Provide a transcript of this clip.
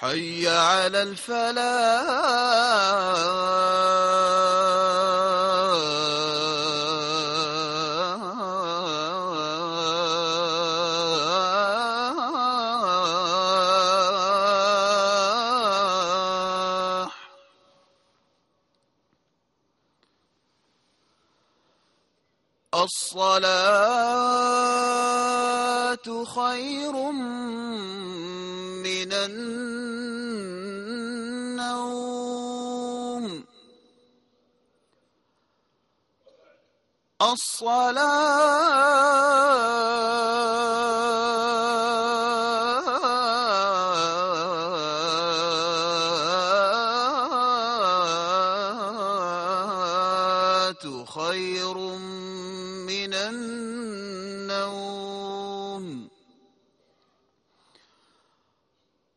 حي على الفلاح. الصلاة خير النوم. الصلاة خير من النوم.